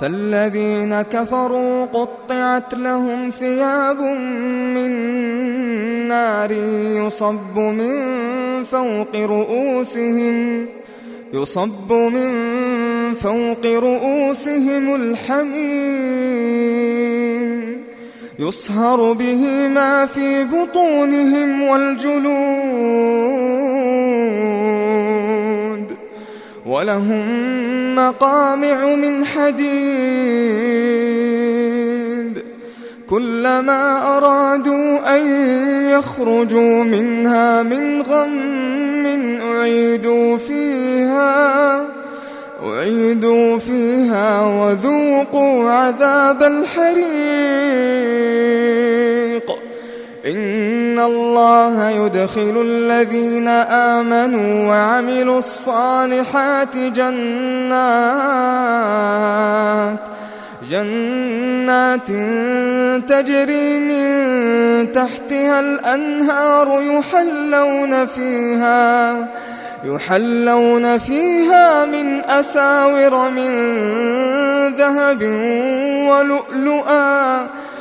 فالذين كفروا قطعت لهم ثياب من نار يصب من فوق رؤوسهم يصب من فوق رؤوسهم الحميم يصهر به ما في بطونهم والجلود وَلَهُم مَّقَامِعُ مِنْ حَدِيدٍ كُلَّمَا أَرَادُوا أَن يَخْرُجُوا مِنْهَا مِنْ غَمٍّ أُعِيدُوا فِيهَا أُعِيدُوا فِيهَا وَذُوقُوا عَذَابَ الْحَرِيقِ. إِنَّ الله يدخل الذين آمنوا وعملوا الصالحات جنات جنات تجري من تحتها الأنهار يحلون فيها يحلون فيها من أساور من ذهب ولؤلؤا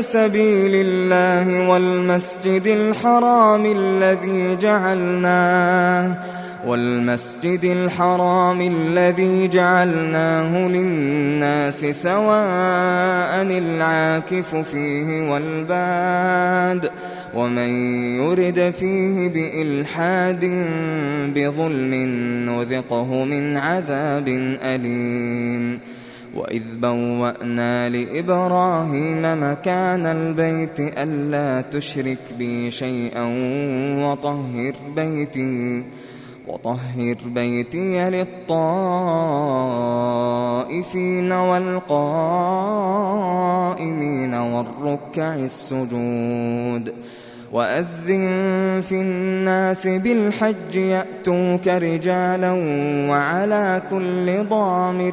سبيل الله والمسجد الحرام الذي جعلناه والمسجد الحرام الذي جعلناه للناس سواء العاكف فيه والباد ومن يرد فيه بإلحاد بظلم نذقه من عذاب أليم. وَإِذْ بَوَّأْنَا لِإِبْرَاهِيمَ مَكَانَ الْبَيْتِ أَلَّا تُشْرِكْ بِي شَيْئًا وَطَهِّرْ بَيْتِي وطهر بيتي للطائفين والقائمين والركع السجود وأذن في الناس بالحج يأتوك رجالا وعلى كل ضامر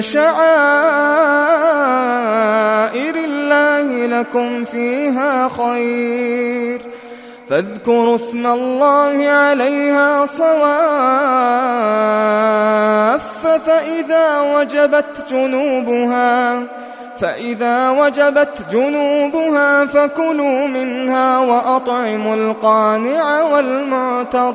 شعائر الله لكم فيها خير. فاذكروا اسم الله عليها صواف فإذا وجبت جنوبها فإذا وجبت جنوبها فكلوا منها وأطعموا القانع والمعتر.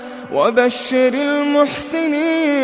وبشر المحسنين.